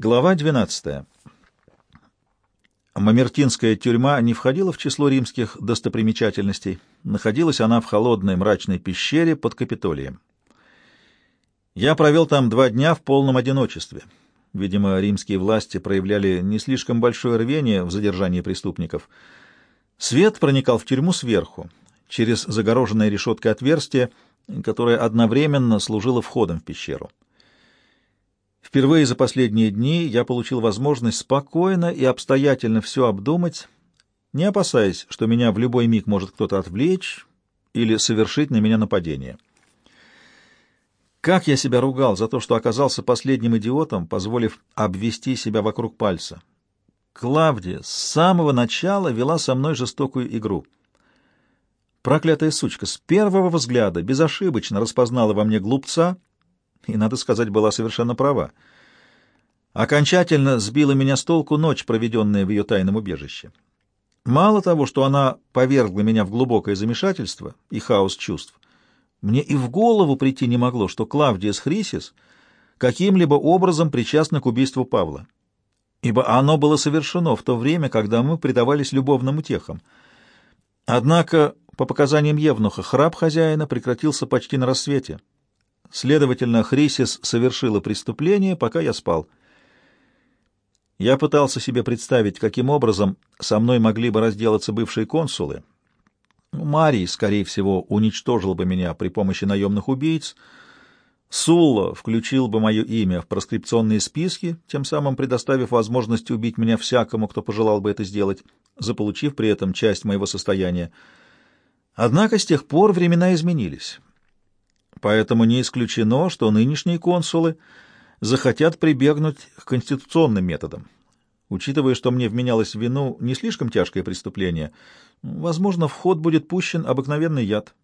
Глава 12. Мамертинская тюрьма не входила в число римских достопримечательностей. Находилась она в холодной мрачной пещере под Капитолием. Я провел там два дня в полном одиночестве. Видимо, римские власти проявляли не слишком большое рвение в задержании преступников. Свет проникал в тюрьму сверху, через загороженное решеткой отверстие, которое одновременно служило входом в пещеру. Впервые за последние дни я получил возможность спокойно и обстоятельно все обдумать, не опасаясь, что меня в любой миг может кто-то отвлечь или совершить на меня нападение. Как я себя ругал за то, что оказался последним идиотом, позволив обвести себя вокруг пальца. Клавдия с самого начала вела со мной жестокую игру. Проклятая сучка с первого взгляда безошибочно распознала во мне глупца и, надо сказать, была совершенно права. Окончательно сбила меня с толку ночь, проведенная в ее тайном убежище. Мало того, что она повергла меня в глубокое замешательство и хаос чувств, мне и в голову прийти не могло, что Клавдия с Хрисис каким-либо образом причастна к убийству Павла, ибо оно было совершено в то время, когда мы предавались любовным утехам. Однако, по показаниям Евнуха, храп хозяина прекратился почти на рассвете — Следовательно, Хрисис совершила преступление, пока я спал. Я пытался себе представить, каким образом со мной могли бы разделаться бывшие консулы. Марий, скорее всего, уничтожил бы меня при помощи наемных убийц. Сулла включил бы мое имя в проскрипционные списки, тем самым предоставив возможность убить меня всякому, кто пожелал бы это сделать, заполучив при этом часть моего состояния. Однако с тех пор времена изменились. Поэтому не исключено, что нынешние консулы захотят прибегнуть к конституционным методам. Учитывая, что мне вменялось в вину не слишком тяжкое преступление, возможно, в ход будет пущен обыкновенный яд.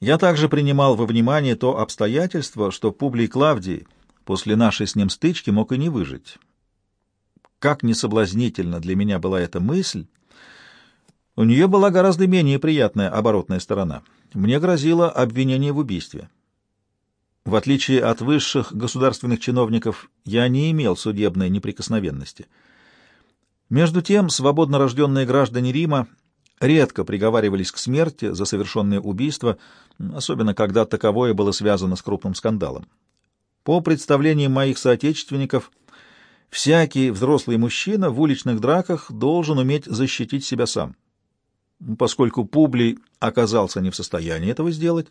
Я также принимал во внимание то обстоятельство, что Публий Клавдий после нашей с ним стычки мог и не выжить. Как несоблазнительно для меня была эта мысль, у нее была гораздо менее приятная оборотная сторона — мне грозило обвинение в убийстве. В отличие от высших государственных чиновников, я не имел судебной неприкосновенности. Между тем, свободно рожденные граждане Рима редко приговаривались к смерти за совершенное убийство, особенно когда таковое было связано с крупным скандалом. По представлениям моих соотечественников, всякий взрослый мужчина в уличных драках должен уметь защитить себя сам. Поскольку Публий оказался не в состоянии этого сделать,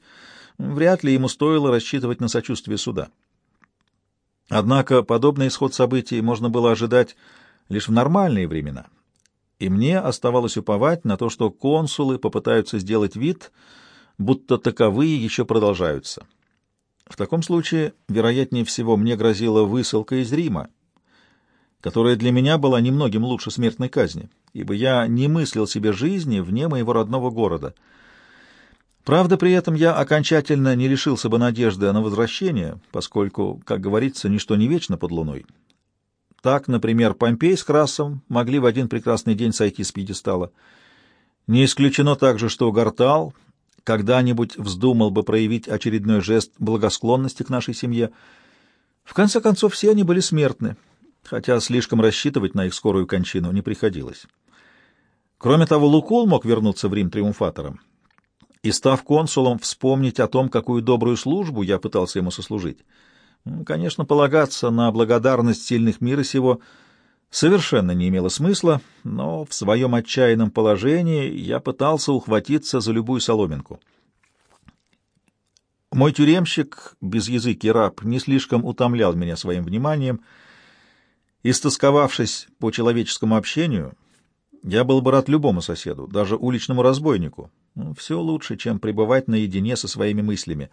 вряд ли ему стоило рассчитывать на сочувствие суда. Однако подобный исход событий можно было ожидать лишь в нормальные времена, и мне оставалось уповать на то, что консулы попытаются сделать вид, будто таковые еще продолжаются. В таком случае, вероятнее всего, мне грозила высылка из Рима, которая для меня была немногим лучше смертной казни, ибо я не мыслил себе жизни вне моего родного города. Правда, при этом я окончательно не лишился бы надежды на возвращение, поскольку, как говорится, ничто не вечно под луной. Так, например, Помпей с Красом могли в один прекрасный день сойти с пьедестала. Не исключено также, что Гартал когда-нибудь вздумал бы проявить очередной жест благосклонности к нашей семье. В конце концов, все они были смертны, хотя слишком рассчитывать на их скорую кончину не приходилось. Кроме того, Лукул мог вернуться в Рим триумфатором и, став консулом, вспомнить о том, какую добрую службу я пытался ему сослужить. Конечно, полагаться на благодарность сильных мира сего совершенно не имело смысла, но в своем отчаянном положении я пытался ухватиться за любую соломинку. Мой тюремщик, без языки раб, не слишком утомлял меня своим вниманием. Истосковавшись по человеческому общению, я был бы рад любому соседу, даже уличному разбойнику. Ну, все лучше, чем пребывать наедине со своими мыслями.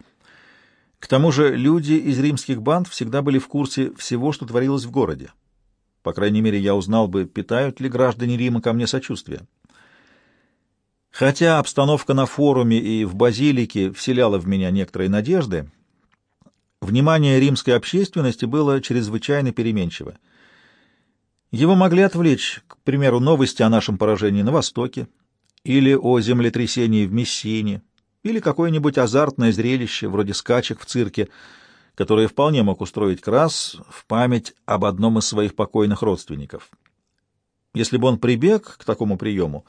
К тому же люди из римских банд всегда были в курсе всего, что творилось в городе. По крайней мере, я узнал бы, питают ли граждане Рима ко мне сочувствие. Хотя обстановка на форуме и в базилике вселяла в меня некоторые надежды, внимание римской общественности было чрезвычайно переменчиво. Его могли отвлечь, к примеру, новости о нашем поражении на Востоке, или о землетрясении в Мессине, или какое-нибудь азартное зрелище, вроде скачек в цирке, который вполне мог устроить Крас в память об одном из своих покойных родственников. Если бы он прибег к такому приему,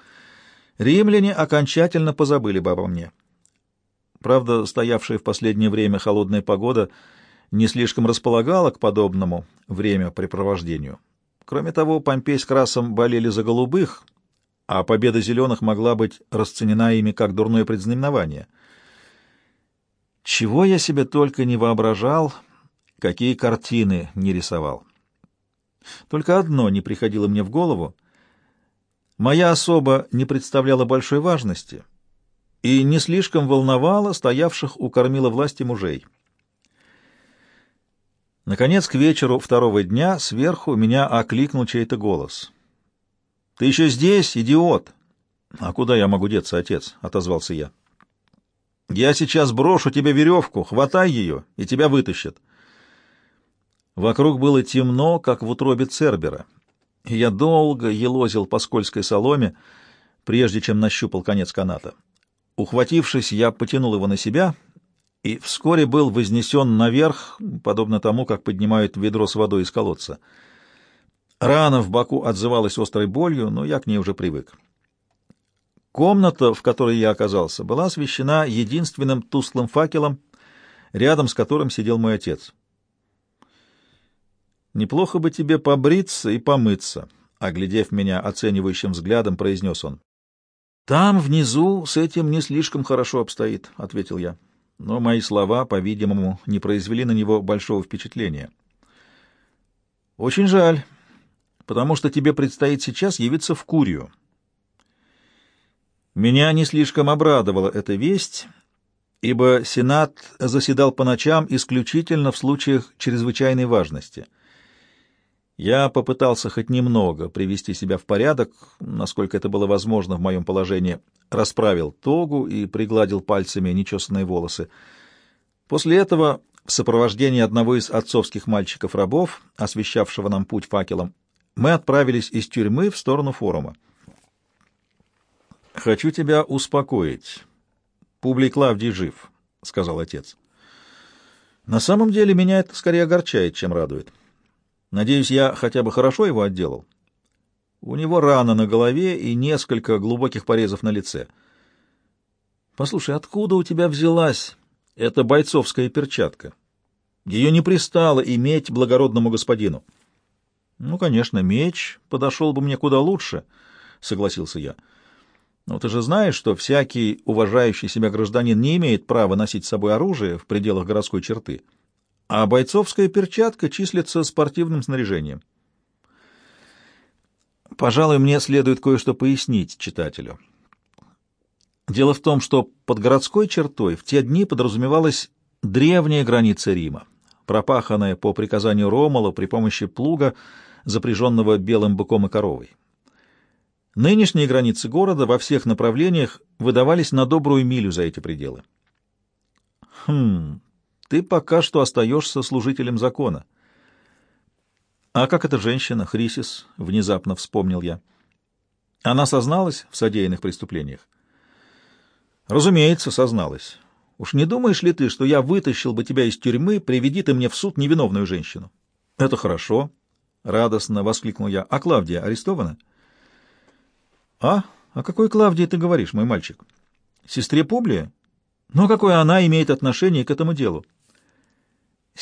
римляне окончательно позабыли бы обо мне. Правда, стоявшая в последнее время холодная погода не слишком располагала к подобному времяпрепровождению. Кроме того, Помпей с Красом болели за голубых, а победа зеленых могла быть расценена ими как дурное предзнаменование. Чего я себе только не воображал, какие картины не рисовал. Только одно не приходило мне в голову. Моя особа не представляла большой важности и не слишком волновала стоявших у кормила власти мужей. Наконец, к вечеру второго дня сверху меня окликнул чей-то голос. «Ты еще здесь, идиот!» «А куда я могу деться, отец?» — отозвался я. «Я сейчас брошу тебе веревку, хватай ее, и тебя вытащат». Вокруг было темно, как в утробе Цербера. Я долго елозил по скользкой соломе, прежде чем нащупал конец каната. Ухватившись, я потянул его на себя и вскоре был вознесен наверх, подобно тому, как поднимают ведро с водой из колодца. Рана в боку отзывалась острой болью, но я к ней уже привык. Комната, в которой я оказался, была освещена единственным тусклым факелом, рядом с которым сидел мой отец. «Неплохо бы тебе побриться и помыться», — оглядев меня оценивающим взглядом, произнес он. «Там, внизу, с этим не слишком хорошо обстоит», — ответил я. Но мои слова, по-видимому, не произвели на него большого впечатления. «Очень жаль, потому что тебе предстоит сейчас явиться в Курию». Меня не слишком обрадовала эта весть, ибо Сенат заседал по ночам исключительно в случаях чрезвычайной важности — я попытался хоть немного привести себя в порядок, насколько это было возможно в моем положении, расправил тогу и пригладил пальцами нечесанные волосы. После этого, в сопровождении одного из отцовских мальчиков-рабов, освещавшего нам путь факелом, мы отправились из тюрьмы в сторону форума. «Хочу тебя успокоить. Публий Клавдий жив», — сказал отец. «На самом деле меня это скорее огорчает, чем радует». Надеюсь, я хотя бы хорошо его отделал. У него рана на голове и несколько глубоких порезов на лице. Послушай, откуда у тебя взялась эта бойцовская перчатка? Ее не пристало иметь благородному господину. Ну, конечно, меч подошел бы мне куда лучше, — согласился я. Но ты же знаешь, что всякий уважающий себя гражданин не имеет права носить с собой оружие в пределах городской черты а бойцовская перчатка числится спортивным снаряжением. Пожалуй, мне следует кое-что пояснить читателю. Дело в том, что под городской чертой в те дни подразумевалась древняя граница Рима, пропаханная по приказанию Ромала при помощи плуга, запряженного белым быком и коровой. Нынешние границы города во всех направлениях выдавались на добрую милю за эти пределы. Хм, ты пока что остаешься служителем закона. А как эта женщина, Хрисис, внезапно вспомнил я. Она созналась в содеянных преступлениях? Разумеется, созналась. Уж не думаешь ли ты, что я вытащил бы тебя из тюрьмы, приведи ты мне в суд невиновную женщину? Это хорошо, — радостно воскликнул я. А Клавдия арестована? А? О какой Клавдии ты говоришь, мой мальчик? Сестре Публия? Но какое она имеет отношение к этому делу?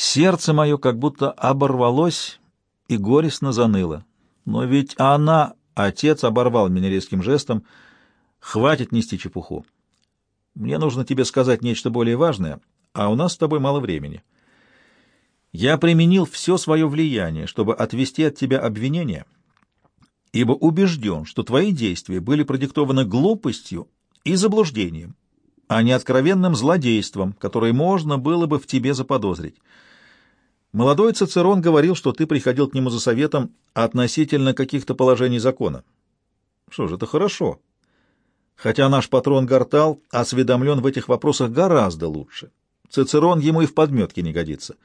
Сердце мое как будто оборвалось и горестно заныло. Но ведь она, отец, оборвал меня резким жестом. Хватит нести чепуху. Мне нужно тебе сказать нечто более важное, а у нас с тобой мало времени. Я применил все свое влияние, чтобы отвести от тебя обвинения, ибо убежден, что твои действия были продиктованы глупостью и заблуждением, а не откровенным злодейством, которое можно было бы в тебе заподозрить. Молодой Цицерон говорил, что ты приходил к нему за советом относительно каких-то положений закона. Что ж, это хорошо. Хотя наш патрон Гартал осведомлен в этих вопросах гораздо лучше. Цицерон ему и в подметке не годится.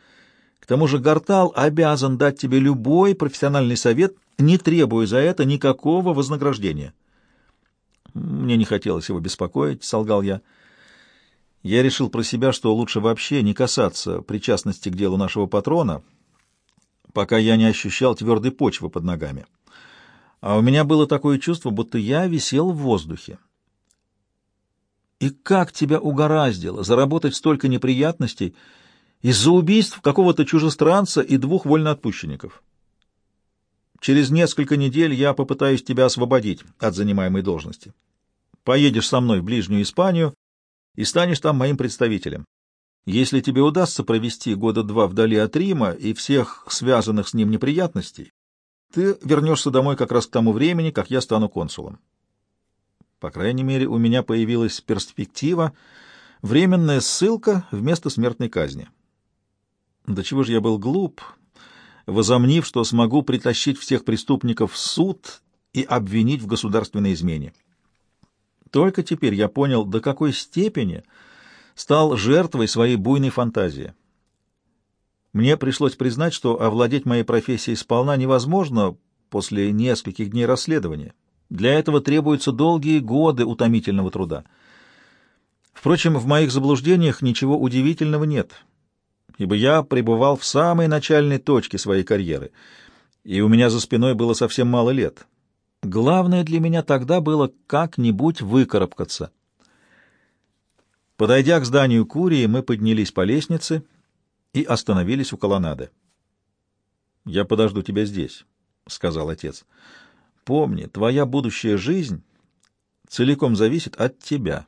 К тому же Гартал обязан дать тебе любой профессиональный совет, не требуя за это никакого вознаграждения. Мне не хотелось его беспокоить, солгал я. Я решил про себя, что лучше вообще не касаться причастности к делу нашего патрона, пока я не ощущал твердой почвы под ногами. А у меня было такое чувство, будто я висел в воздухе. И как тебя угораздило заработать столько неприятностей из-за убийств какого-то чужестранца и двух вольноотпущенников? Через несколько недель я попытаюсь тебя освободить от занимаемой должности. Поедешь со мной в ближнюю Испанию и станешь там моим представителем. Если тебе удастся провести года два вдали от Рима и всех связанных с ним неприятностей, ты вернешься домой как раз к тому времени, как я стану консулом. По крайней мере, у меня появилась перспектива, временная ссылка вместо смертной казни. До чего же я был глуп, возомнив, что смогу притащить всех преступников в суд и обвинить в государственной измене. Только теперь я понял, до какой степени стал жертвой своей буйной фантазии. Мне пришлось признать, что овладеть моей профессией сполна невозможно после нескольких дней расследования. Для этого требуются долгие годы утомительного труда. Впрочем, в моих заблуждениях ничего удивительного нет, ибо я пребывал в самой начальной точке своей карьеры, и у меня за спиной было совсем мало лет. Главное для меня тогда было как-нибудь выкарабкаться. Подойдя к зданию Курии, мы поднялись по лестнице и остановились у колоннады. «Я подожду тебя здесь», — сказал отец. «Помни, твоя будущая жизнь целиком зависит от тебя,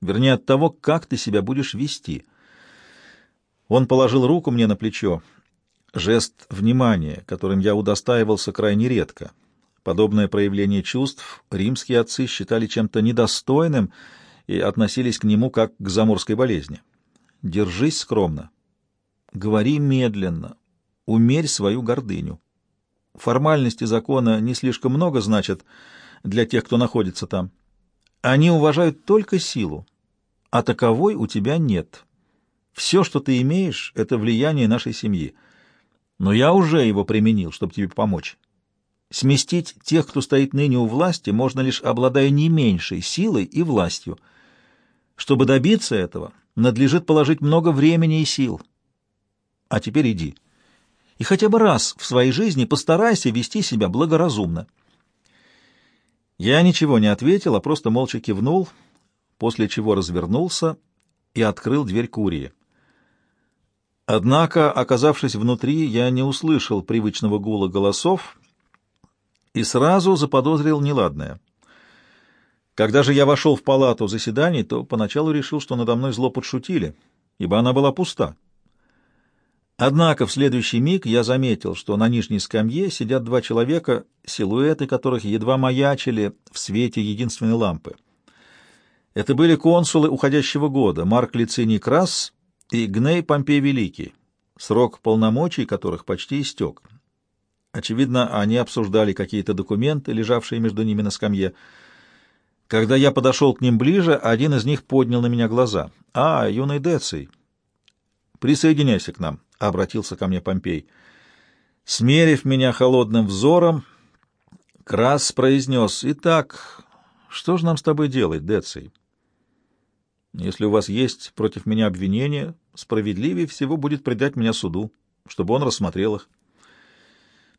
вернее, от того, как ты себя будешь вести». Он положил руку мне на плечо, жест внимания, которым я удостаивался крайне редко — Подобное проявление чувств римские отцы считали чем-то недостойным и относились к нему как к заморской болезни. Держись скромно. Говори медленно. Умерь свою гордыню. Формальности закона не слишком много значат для тех, кто находится там. Они уважают только силу, а таковой у тебя нет. Все, что ты имеешь, — это влияние нашей семьи. Но я уже его применил, чтобы тебе помочь. Сместить тех, кто стоит ныне у власти, можно лишь обладая не меньшей силой и властью. Чтобы добиться этого, надлежит положить много времени и сил. А теперь иди. И хотя бы раз в своей жизни постарайся вести себя благоразумно. Я ничего не ответил, а просто молча кивнул, после чего развернулся и открыл дверь Курии. Однако, оказавшись внутри, я не услышал привычного гула голосов, и сразу заподозрил неладное. Когда же я вошел в палату заседаний, то поначалу решил, что надо мной зло подшутили, ибо она была пуста. Однако в следующий миг я заметил, что на нижней скамье сидят два человека, силуэты которых едва маячили в свете единственной лампы. Это были консулы уходящего года, Марк Лициний Крас и Гней Помпей Великий, срок полномочий которых почти истек. Очевидно, они обсуждали какие-то документы, лежавшие между ними на скамье. Когда я подошел к ним ближе, один из них поднял на меня глаза. «А, юный Деций!» «Присоединяйся к нам», — обратился ко мне Помпей. Смерив меня холодным взором, Крас произнес, «Итак, что же нам с тобой делать, Деций?» «Если у вас есть против меня обвинения, справедливее всего будет предать меня суду, чтобы он рассмотрел их».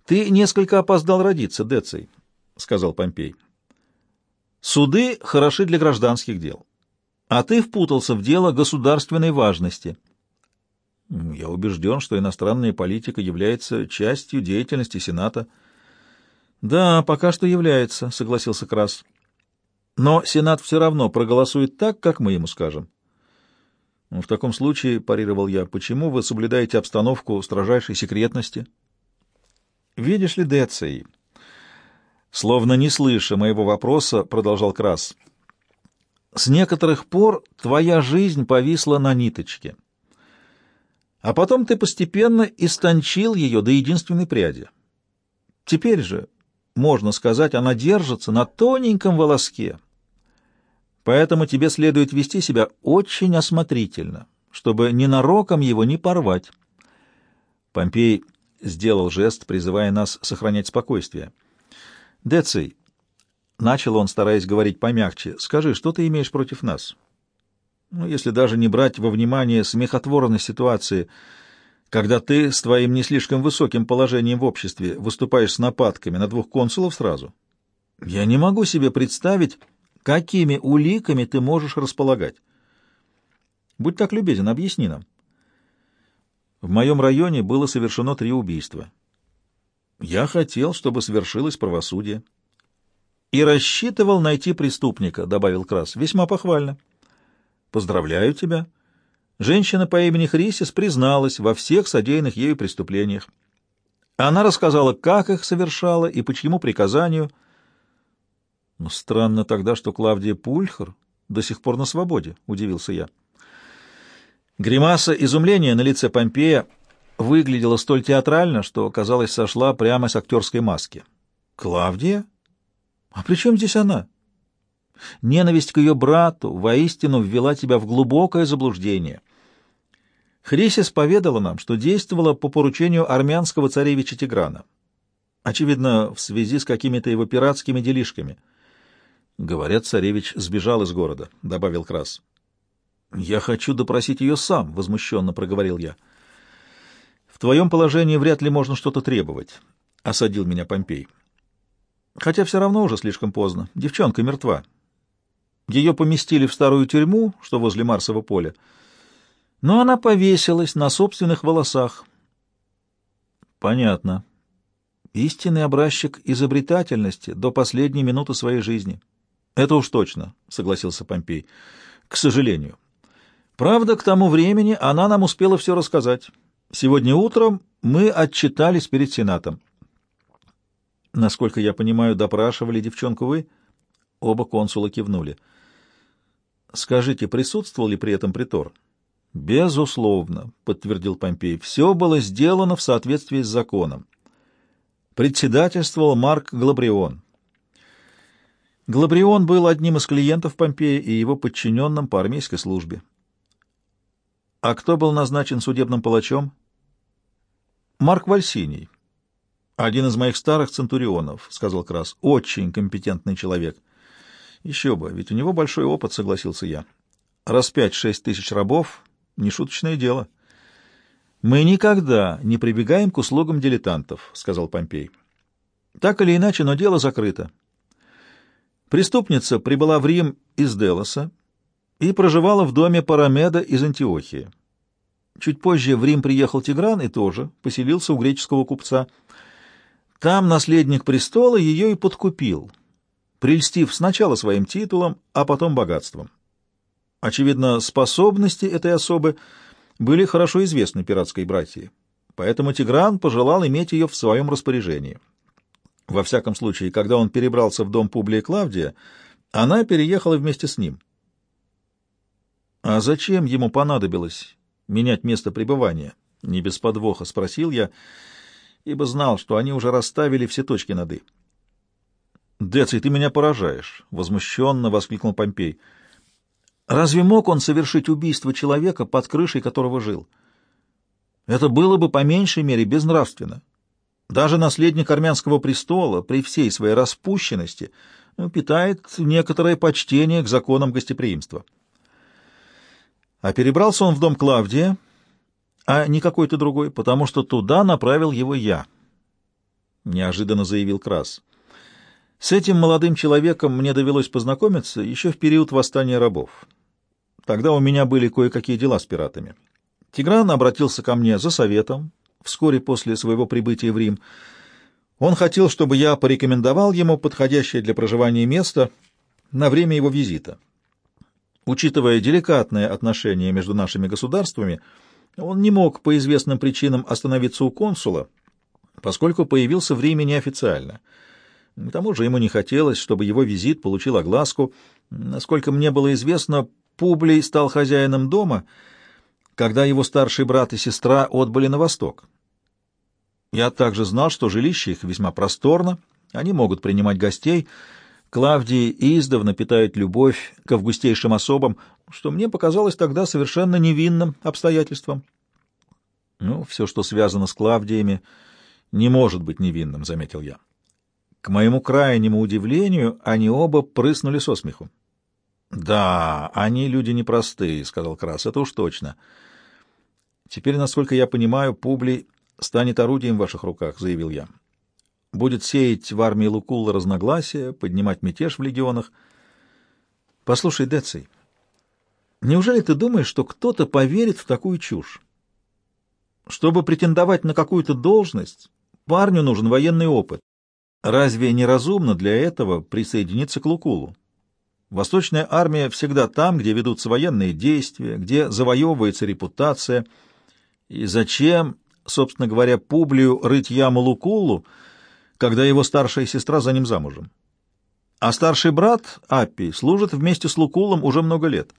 Ты несколько опоздал родиться, Деций, — сказал Помпей. Суды хороши для гражданских дел, а ты впутался в дело государственной важности. Я убежден, что иностранная политика является частью деятельности Сената. Да, пока что является, — согласился Крас. Но Сенат все равно проголосует так, как мы ему скажем. В таком случае, — парировал я, — почему вы соблюдаете обстановку строжайшей секретности? — Видишь ли, Деций, словно не слыша моего вопроса, продолжал Крас, с некоторых пор твоя жизнь повисла на ниточке, а потом ты постепенно истончил ее до единственной пряди. Теперь же, можно сказать, она держится на тоненьком волоске, поэтому тебе следует вести себя очень осмотрительно, чтобы ненароком его не порвать. Помпей сделал жест, призывая нас сохранять спокойствие. «Деций», — начал он, стараясь говорить помягче, — «скажи, что ты имеешь против нас?» Ну, если даже не брать во внимание смехотворной ситуации, когда ты с твоим не слишком высоким положением в обществе выступаешь с нападками на двух консулов сразу. Я не могу себе представить, какими уликами ты можешь располагать. Будь так любезен, объясни нам. В моем районе было совершено три убийства. Я хотел, чтобы свершилось правосудие. И рассчитывал найти преступника, — добавил Крас. Весьма похвально. Поздравляю тебя. Женщина по имени Хрисис призналась во всех содеянных ею преступлениях. Она рассказала, как их совершала и по чьему приказанию. Но странно тогда, что Клавдия Пульхер до сих пор на свободе, — удивился я. Гримаса изумления на лице Помпея выглядела столь театрально, что, казалось, сошла прямо с актерской маски. «Клавдия? А при чем здесь она?» Ненависть к ее брату воистину ввела тебя в глубокое заблуждение. Хрисис поведала нам, что действовала по поручению армянского царевича Тиграна. Очевидно, в связи с какими-то его пиратскими делишками. Говорят, царевич сбежал из города, — добавил Крас. «Я хочу допросить ее сам», — возмущенно проговорил я. «В твоем положении вряд ли можно что-то требовать», — осадил меня Помпей. «Хотя все равно уже слишком поздно. Девчонка мертва. Ее поместили в старую тюрьму, что возле Марсового поля, но она повесилась на собственных волосах. Понятно. Истинный образчик изобретательности до последней минуты своей жизни. Это уж точно, согласился Помпей. К сожалению. Правда, к тому времени она нам успела все рассказать. Сегодня утром мы отчитались перед Сенатом. Насколько я понимаю, допрашивали девчонку вы? Оба консула кивнули. — Скажите, присутствовал ли при этом притор? Безусловно, подтвердил Помпей. Все было сделано в соответствии с законом. Председательствовал Марк Глабрион. Глабрион был одним из клиентов Помпея и его подчиненным по армейской службе. А кто был назначен судебным палачом? Марк Вальсиний. Один из моих старых центурионов, сказал Крас. Очень компетентный человек. Еще бы, ведь у него большой опыт, согласился я. Раз пять-шесть тысяч рабов — нешуточное дело. Мы никогда не прибегаем к услугам дилетантов, — сказал Помпей. Так или иначе, но дело закрыто. Преступница прибыла в Рим из Делоса и проживала в доме Парамеда из Антиохии. Чуть позже в Рим приехал Тигран и тоже поселился у греческого купца. Там наследник престола ее и подкупил — прельстив сначала своим титулом, а потом богатством. Очевидно, способности этой особы были хорошо известны пиратской братьи, поэтому Тигран пожелал иметь ее в своем распоряжении. Во всяком случае, когда он перебрался в дом Публия Клавдия, она переехала вместе с ним. «А зачем ему понадобилось менять место пребывания?» — не без подвоха спросил я, ибо знал, что они уже расставили все точки над «и». «Деций, ты меня поражаешь!» — возмущенно воскликнул Помпей. «Разве мог он совершить убийство человека, под крышей которого жил? Это было бы по меньшей мере безнравственно. Даже наследник армянского престола при всей своей распущенности ну, питает некоторое почтение к законам гостеприимства. А перебрался он в дом Клавдия, а не какой-то другой, потому что туда направил его я», — неожиданно заявил Крас. С этим молодым человеком мне довелось познакомиться еще в период восстания рабов. Тогда у меня были кое-какие дела с пиратами. Тигран обратился ко мне за советом вскоре после своего прибытия в Рим. Он хотел, чтобы я порекомендовал ему подходящее для проживания место на время его визита. Учитывая деликатное отношение между нашими государствами, он не мог по известным причинам остановиться у консула, поскольку появился в Риме неофициально — к тому же ему не хотелось, чтобы его визит получил огласку. Насколько мне было известно, Публий стал хозяином дома, когда его старший брат и сестра отбыли на восток. Я также знал, что жилище их весьма просторно, они могут принимать гостей. Клавдии издавна питают любовь к августейшим особам, что мне показалось тогда совершенно невинным обстоятельством. Ну, все, что связано с Клавдиями, не может быть невинным, — заметил я. К моему крайнему удивлению, они оба прыснули со смеху. Да, они люди непростые, сказал Крас, это уж точно. Теперь, насколько я понимаю, Публий станет орудием в ваших руках, заявил я. Будет сеять в армии Лукулла разногласия, поднимать мятеж в легионах. Послушай, Деций, неужели ты думаешь, что кто-то поверит в такую чушь? Чтобы претендовать на какую-то должность, парню нужен военный опыт. Разве не разумно для этого присоединиться к Лукулу? Восточная армия всегда там, где ведутся военные действия, где завоевывается репутация. И зачем, собственно говоря, Публию рыть яму Лукулу, когда его старшая сестра за ним замужем? А старший брат, Аппи, служит вместе с Лукулом уже много лет.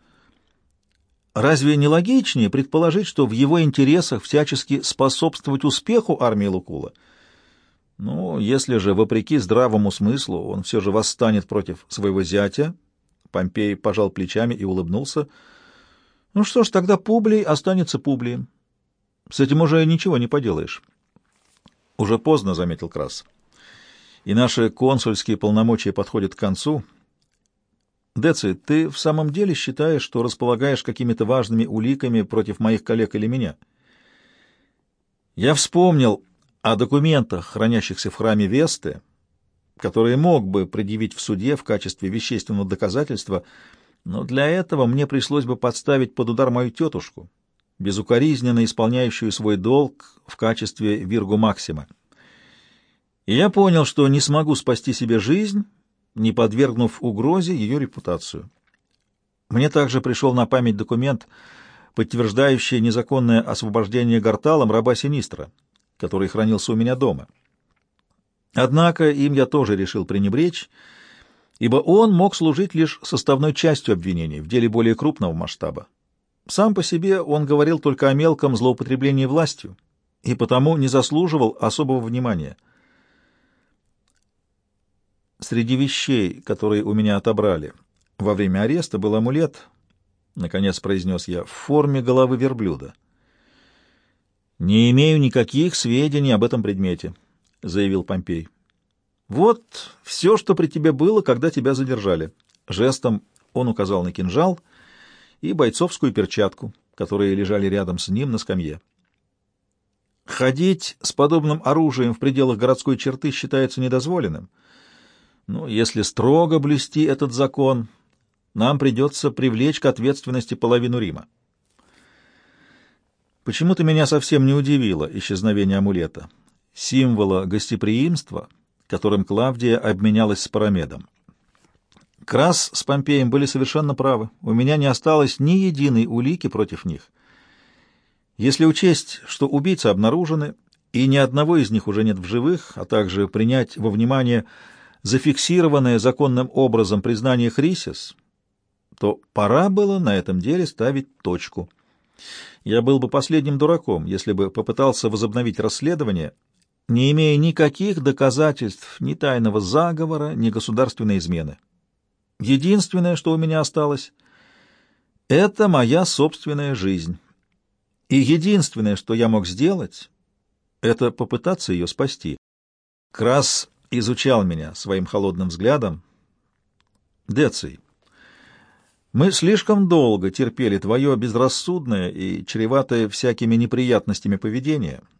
Разве не логичнее предположить, что в его интересах всячески способствовать успеху армии Лукула? Ну, если же, вопреки здравому смыслу, он все же восстанет против своего зятя, Помпей пожал плечами и улыбнулся. Ну что ж, тогда Публий останется Публием. С этим уже ничего не поделаешь. Уже поздно, — заметил Крас. И наши консульские полномочия подходят к концу. Деци, ты в самом деле считаешь, что располагаешь какими-то важными уликами против моих коллег или меня? Я вспомнил о документах, хранящихся в храме Весты, которые мог бы предъявить в суде в качестве вещественного доказательства, но для этого мне пришлось бы подставить под удар мою тетушку, безукоризненно исполняющую свой долг в качестве Виргу Максима. И я понял, что не смогу спасти себе жизнь, не подвергнув угрозе ее репутацию. Мне также пришел на память документ, подтверждающий незаконное освобождение Гарталом раба Синистра, который хранился у меня дома. Однако им я тоже решил пренебречь, ибо он мог служить лишь составной частью обвинений в деле более крупного масштаба. Сам по себе он говорил только о мелком злоупотреблении властью и потому не заслуживал особого внимания. Среди вещей, которые у меня отобрали во время ареста, был амулет, — наконец произнес я, — в форме головы верблюда. «Не имею никаких сведений об этом предмете», — заявил Помпей. «Вот все, что при тебе было, когда тебя задержали». Жестом он указал на кинжал и бойцовскую перчатку, которые лежали рядом с ним на скамье. Ходить с подобным оружием в пределах городской черты считается недозволенным. Но если строго блюсти этот закон, нам придется привлечь к ответственности половину Рима. Почему-то меня совсем не удивило исчезновение амулета символа гостеприимства, которым Клавдия обменялась с Парамедом. Крас с Помпеем были совершенно правы. У меня не осталось ни единой улики против них. Если учесть, что убийцы обнаружены, и ни одного из них уже нет в живых, а также принять во внимание зафиксированное законным образом признание Хрисис, то пора было на этом деле ставить точку. Я был бы последним дураком, если бы попытался возобновить расследование не имея никаких доказательств ни тайного заговора, ни государственной измены. Единственное, что у меня осталось, — это моя собственная жизнь. И единственное, что я мог сделать, — это попытаться ее спасти. Крас изучал меня своим холодным взглядом. Деций, мы слишком долго терпели твое безрассудное и чреватое всякими неприятностями поведение —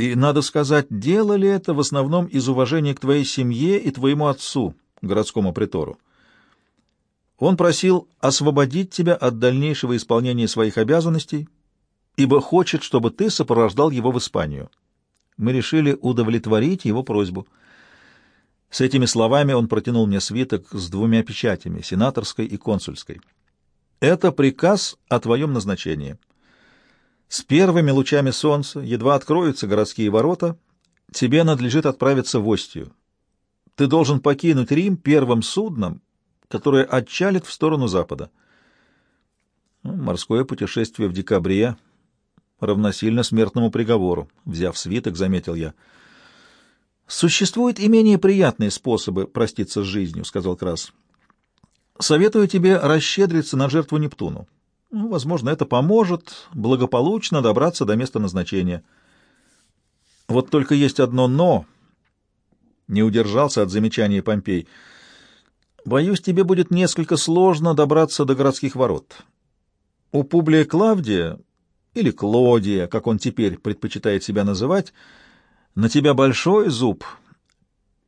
и, надо сказать, делали это в основном из уважения к твоей семье и твоему отцу, городскому притору. Он просил освободить тебя от дальнейшего исполнения своих обязанностей, ибо хочет, чтобы ты сопровождал его в Испанию. Мы решили удовлетворить его просьбу. С этими словами он протянул мне свиток с двумя печатями, сенаторской и консульской. Это приказ о твоем назначении. С первыми лучами солнца, едва откроются городские ворота, тебе надлежит отправиться в Остию. Ты должен покинуть Рим первым судном, которое отчалит в сторону запада. Ну, морское путешествие в декабре равносильно смертному приговору, взяв свиток, заметил я. Существуют и менее приятные способы проститься с жизнью, сказал Крас. Советую тебе расщедриться на жертву Нептуну. Ну, возможно, это поможет благополучно добраться до места назначения. Вот только есть одно «но». Не удержался от замечания Помпей. Боюсь, тебе будет несколько сложно добраться до городских ворот. У Публия Клавдия, или Клодия, как он теперь предпочитает себя называть, на тебя большой зуб.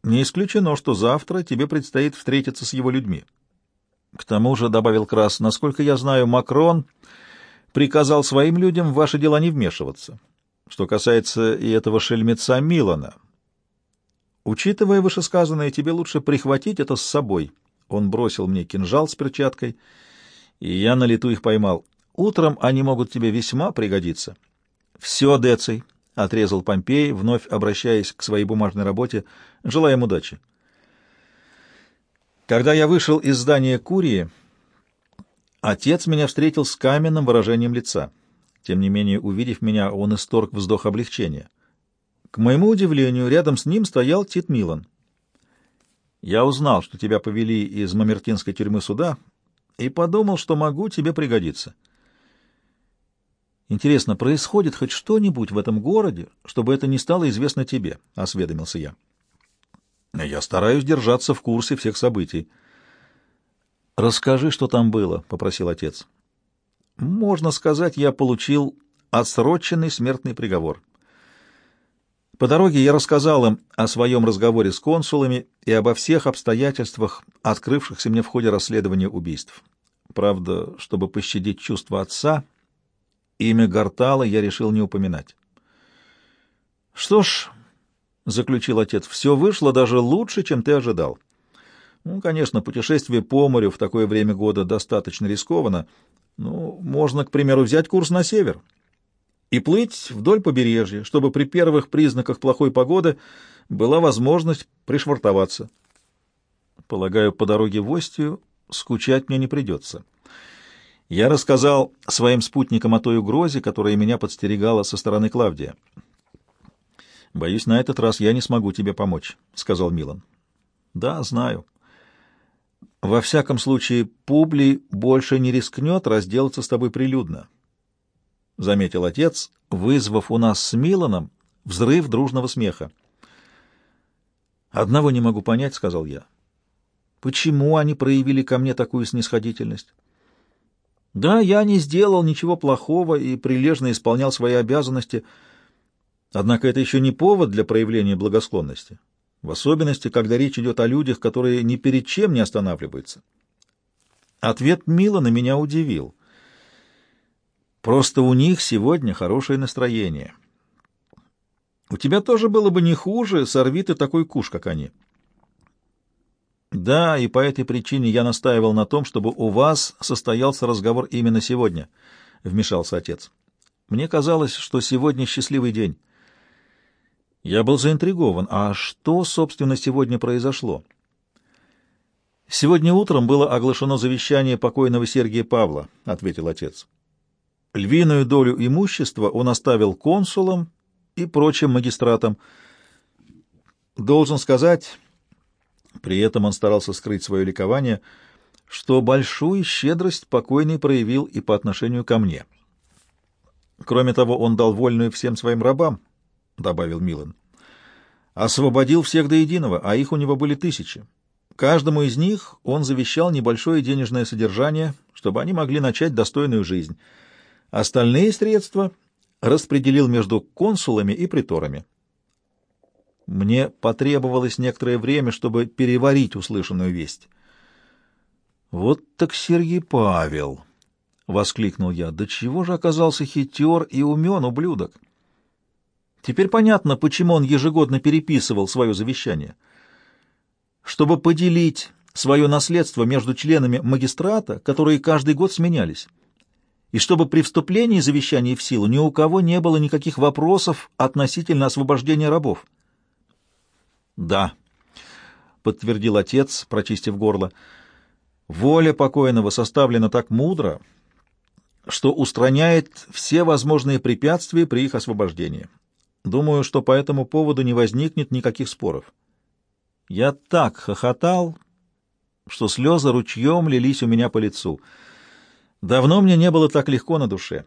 Не исключено, что завтра тебе предстоит встретиться с его людьми. К тому же, — добавил Крас, — насколько я знаю, Макрон приказал своим людям в ваши дела не вмешиваться. Что касается и этого шельмеца Милана. Учитывая вышесказанное, тебе лучше прихватить это с собой. Он бросил мне кинжал с перчаткой, и я на лету их поймал. Утром они могут тебе весьма пригодиться. — Все, Деций, — отрезал Помпей, вновь обращаясь к своей бумажной работе. — Желаем удачи. Когда я вышел из здания Курии, отец меня встретил с каменным выражением лица. Тем не менее, увидев меня, он исторг вздох облегчения. К моему удивлению, рядом с ним стоял Тит Милан. Я узнал, что тебя повели из Мамертинской тюрьмы суда, и подумал, что могу тебе пригодиться. Интересно, происходит хоть что-нибудь в этом городе, чтобы это не стало известно тебе? — осведомился я. Я стараюсь держаться в курсе всех событий. Расскажи, что там было, — попросил отец. Можно сказать, я получил отсроченный смертный приговор. По дороге я рассказал им о своем разговоре с консулами и обо всех обстоятельствах, открывшихся мне в ходе расследования убийств. Правда, чтобы пощадить чувства отца, имя Гартала я решил не упоминать. «Что ж», — заключил отец, — «все вышло даже лучше, чем ты ожидал. Ну, конечно, путешествие по морю в такое время года достаточно рискованно. Ну, можно, к примеру, взять курс на север» и плыть вдоль побережья, чтобы при первых признаках плохой погоды была возможность пришвартоваться. Полагаю, по дороге в Остию скучать мне не придется. Я рассказал своим спутникам о той угрозе, которая меня подстерегала со стороны Клавдия. «Боюсь, на этот раз я не смогу тебе помочь», — сказал Милан. «Да, знаю. Во всяком случае, Публий больше не рискнет разделаться с тобой прилюдно. — заметил отец, вызвав у нас с Миланом взрыв дружного смеха. «Одного не могу понять», — сказал я. «Почему они проявили ко мне такую снисходительность?» «Да, я не сделал ничего плохого и прилежно исполнял свои обязанности, однако это еще не повод для проявления благосклонности, в особенности, когда речь идет о людях, которые ни перед чем не останавливаются». Ответ Милана меня удивил — Просто у них сегодня хорошее настроение. У тебя тоже было бы не хуже, сорви ты такой куш, как они. Да, и по этой причине я настаивал на том, чтобы у вас состоялся разговор именно сегодня, — вмешался отец. Мне казалось, что сегодня счастливый день. Я был заинтригован. А что, собственно, сегодня произошло? Сегодня утром было оглашено завещание покойного Сергия Павла, — ответил отец. Львиную долю имущества он оставил консулам и прочим магистратам. Должен сказать, при этом он старался скрыть свое ликование, что большую щедрость покойный проявил и по отношению ко мне. Кроме того, он дал вольную всем своим рабам, — добавил Милан. Освободил всех до единого, а их у него были тысячи. Каждому из них он завещал небольшое денежное содержание, чтобы они могли начать достойную жизнь — Остальные средства распределил между консулами и приторами. Мне потребовалось некоторое время, чтобы переварить услышанную весть. «Вот так Сергей Павел!» — воскликнул я. «Да чего же оказался хитер и умен ублюдок?» Теперь понятно, почему он ежегодно переписывал свое завещание. Чтобы поделить свое наследство между членами магистрата, которые каждый год сменялись и чтобы при вступлении завещания в силу ни у кого не было никаких вопросов относительно освобождения рабов. «Да», — подтвердил отец, прочистив горло, — «воля покойного составлена так мудро, что устраняет все возможные препятствия при их освобождении. Думаю, что по этому поводу не возникнет никаких споров». Я так хохотал, что слезы ручьем лились у меня по лицу — Давно мне не было так легко на душе.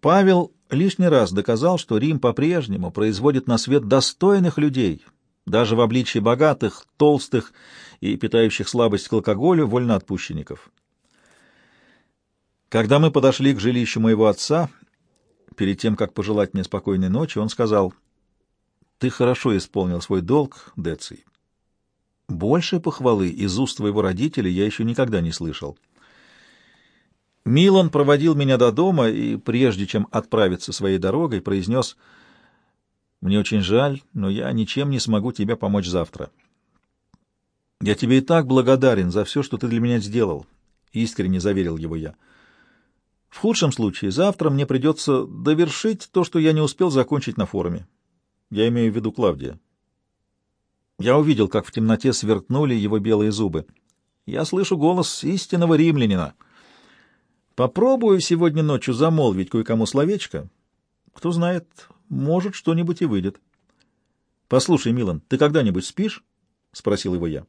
Павел лишний раз доказал, что Рим по-прежнему производит на свет достойных людей, даже в обличии богатых, толстых и питающих слабость к алкоголю вольноотпущенников. Когда мы подошли к жилищу моего отца, перед тем, как пожелать мне спокойной ночи, он сказал, «Ты хорошо исполнил свой долг, Деций. Больше похвалы из уст твоего родителя я еще никогда не слышал». Милан проводил меня до дома и, прежде чем отправиться своей дорогой, произнес, «Мне очень жаль, но я ничем не смогу тебе помочь завтра. Я тебе и так благодарен за все, что ты для меня сделал», — искренне заверил его я. В худшем случае завтра мне придется довершить то, что я не успел закончить на форуме. Я имею в виду Клавдия. Я увидел, как в темноте сверкнули его белые зубы. Я слышу голос истинного римлянина. Попробую сегодня ночью замолвить кое-кому словечко. Кто знает, может, что-нибудь и выйдет. — Послушай, Милан, ты когда-нибудь спишь? — спросил его я.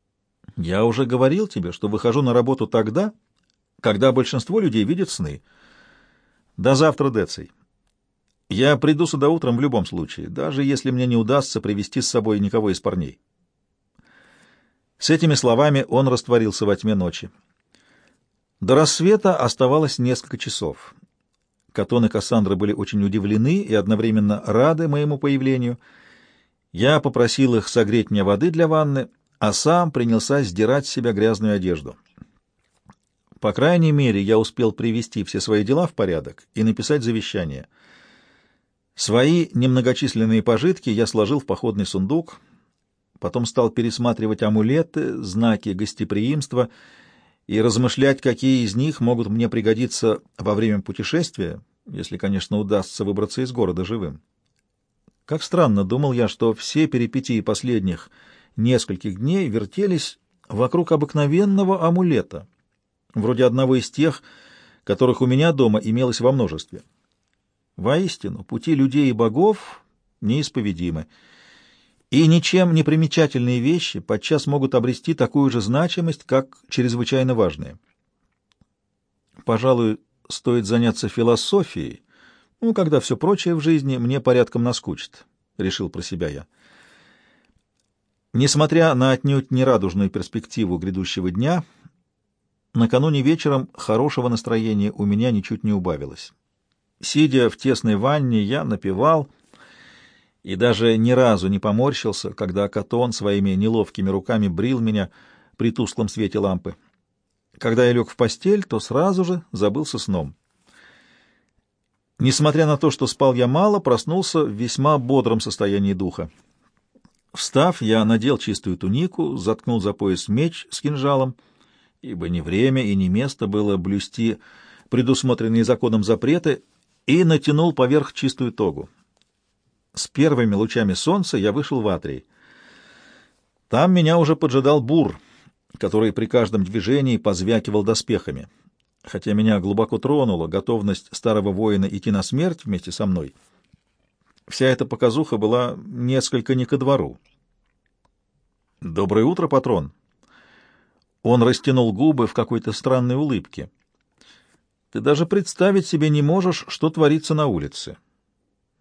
— Я уже говорил тебе, что выхожу на работу тогда, когда большинство людей видят сны. До завтра, Деций. Я приду сюда утром в любом случае, даже если мне не удастся привести с собой никого из парней. С этими словами он растворился во тьме ночи. До рассвета оставалось несколько часов. Катон и Кассандра были очень удивлены и одновременно рады моему появлению. Я попросил их согреть мне воды для ванны, а сам принялся сдирать с себя грязную одежду. По крайней мере, я успел привести все свои дела в порядок и написать завещание. Свои немногочисленные пожитки я сложил в походный сундук, потом стал пересматривать амулеты, знаки гостеприимства и размышлять, какие из них могут мне пригодиться во время путешествия, если, конечно, удастся выбраться из города живым. Как странно, думал я, что все перипетии последних нескольких дней вертелись вокруг обыкновенного амулета — вроде одного из тех, которых у меня дома имелось во множестве. Воистину, пути людей и богов неисповедимы, и ничем не примечательные вещи подчас могут обрести такую же значимость, как чрезвычайно важные. Пожалуй, стоит заняться философией, ну, когда все прочее в жизни мне порядком наскучит, — решил про себя я. Несмотря на отнюдь нерадужную перспективу грядущего дня, — Накануне вечером хорошего настроения у меня ничуть не убавилось. Сидя в тесной ванне, я напевал и даже ни разу не поморщился, когда Катон своими неловкими руками брил меня при тусклом свете лампы. Когда я лег в постель, то сразу же забылся сном. Несмотря на то, что спал я мало, проснулся в весьма бодром состоянии духа. Встав, я надел чистую тунику, заткнул за пояс меч с кинжалом — ибо ни время и ни место было блюсти предусмотренные законом запреты, и натянул поверх чистую тогу. С первыми лучами солнца я вышел в Атрий. Там меня уже поджидал бур, который при каждом движении позвякивал доспехами. Хотя меня глубоко тронула готовность старого воина идти на смерть вместе со мной, вся эта показуха была несколько не ко двору. «Доброе утро, патрон!» Он растянул губы в какой-то странной улыбке. Ты даже представить себе не можешь, что творится на улице.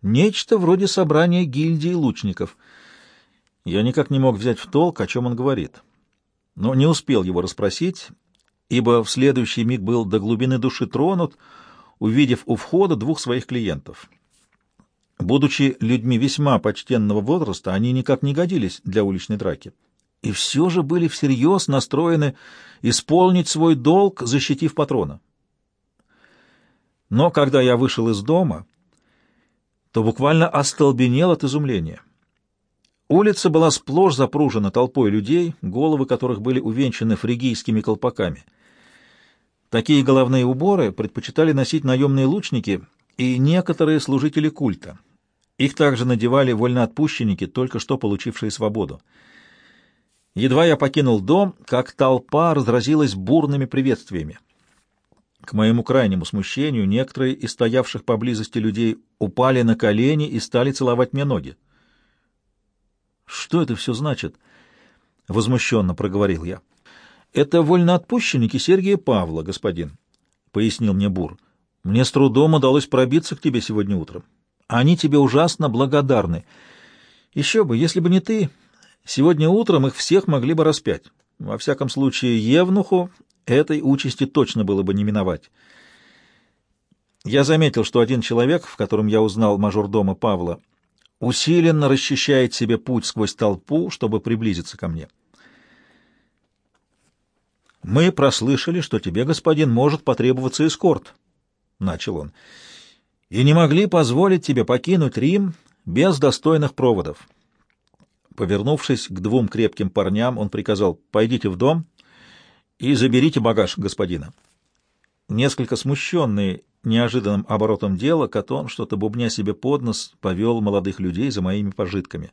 Нечто вроде собрания гильдии лучников. Я никак не мог взять в толк, о чем он говорит. Но не успел его расспросить, ибо в следующий миг был до глубины души тронут, увидев у входа двух своих клиентов. Будучи людьми весьма почтенного возраста, они никак не годились для уличной драки и все же были всерьез настроены исполнить свой долг, защитив патрона. Но когда я вышел из дома, то буквально остолбенел от изумления. Улица была сплошь запружена толпой людей, головы которых были увенчаны фригийскими колпаками. Такие головные уборы предпочитали носить наемные лучники и некоторые служители культа. Их также надевали вольноотпущенники, только что получившие свободу. Едва я покинул дом, как толпа разразилась бурными приветствиями. К моему крайнему смущению, некоторые из стоявших поблизости людей упали на колени и стали целовать мне ноги. «Что это все значит?» — возмущенно проговорил я. «Это вольноотпущенники Сергия Павла, господин», — пояснил мне Бур. «Мне с трудом удалось пробиться к тебе сегодня утром. Они тебе ужасно благодарны. Еще бы, если бы не ты, Сегодня утром их всех могли бы распять. Во всяком случае, Евнуху этой участи точно было бы не миновать. Я заметил, что один человек, в котором я узнал мажордома Павла, усиленно расчищает себе путь сквозь толпу, чтобы приблизиться ко мне. «Мы прослышали, что тебе, господин, может потребоваться эскорт», — начал он, — «и не могли позволить тебе покинуть Рим без достойных проводов». Повернувшись к двум крепким парням, он приказал «Пойдите в дом и заберите багаж господина». Несколько смущенный неожиданным оборотом дела, Катон, что-то бубня себе под нос, повел молодых людей за моими пожитками.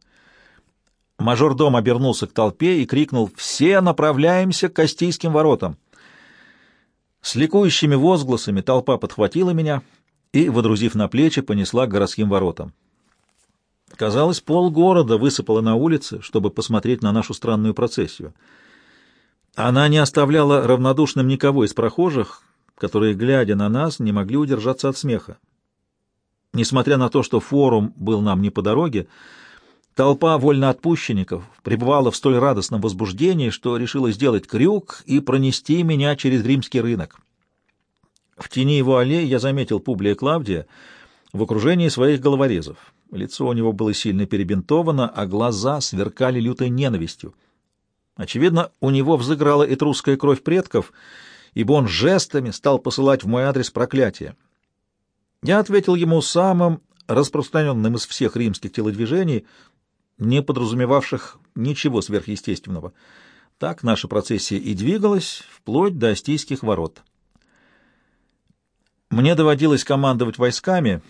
Мажордом обернулся к толпе и крикнул «Все направляемся к Кастийским воротам!» С ликующими возгласами толпа подхватила меня и, водрузив на плечи, понесла к городским воротам. Казалось, полгорода высыпало на улицы, чтобы посмотреть на нашу странную процессию. Она не оставляла равнодушным никого из прохожих, которые, глядя на нас, не могли удержаться от смеха. Несмотря на то, что форум был нам не по дороге, толпа вольноотпущенников пребывала в столь радостном возбуждении, что решила сделать крюк и пронести меня через римский рынок. В тени его аллеи я заметил Публия Клавдия в окружении своих головорезов. Лицо у него было сильно перебинтовано, а глаза сверкали лютой ненавистью. Очевидно, у него взыграла этрусская кровь предков — ибо он жестами стал посылать в мой адрес проклятие. Я ответил ему самым распространенным из всех римских телодвижений, не подразумевавших ничего сверхъестественного. Так наша процессия и двигалась вплоть до Астийских ворот. Мне доводилось командовать войсками,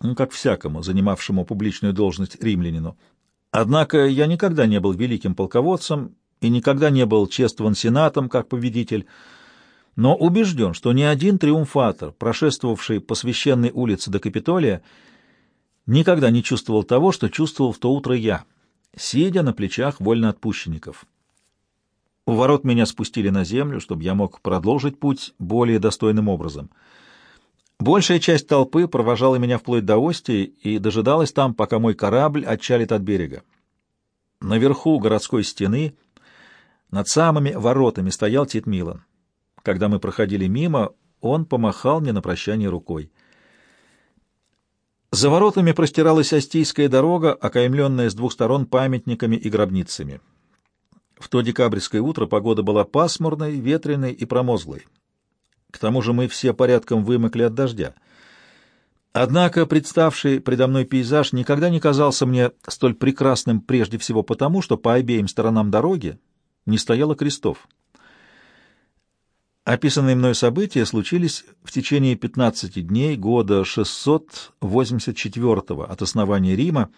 ну, как всякому, занимавшему публичную должность римлянину. Однако я никогда не был великим полководцем и никогда не был чествован сенатом как победитель, но убежден, что ни один триумфатор, прошествовавший по священной улице до Капитолия, никогда не чувствовал того, что чувствовал в то утро я, сидя на плечах вольноотпущенников. У ворот меня спустили на землю, чтобы я мог продолжить путь более достойным образом. Большая часть толпы провожала меня вплоть до Остии и дожидалась там, пока мой корабль отчалит от берега. Наверху городской стены, над самыми воротами, стоял Тит Милан. Когда мы проходили мимо, он помахал мне на прощание рукой. За воротами простиралась Остийская дорога, окаймленная с двух сторон памятниками и гробницами. В то декабрьское утро погода была пасмурной, ветреной и промозглой. К тому же мы все порядком вымокли от дождя. Однако представший предо мной пейзаж никогда не казался мне столь прекрасным прежде всего потому, что по обеим сторонам дороги не стояло крестов. Описанные мной события случились в течение 15 дней года 684 от основания Рима,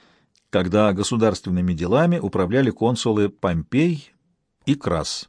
когда государственными делами управляли консулы Помпей и Крас.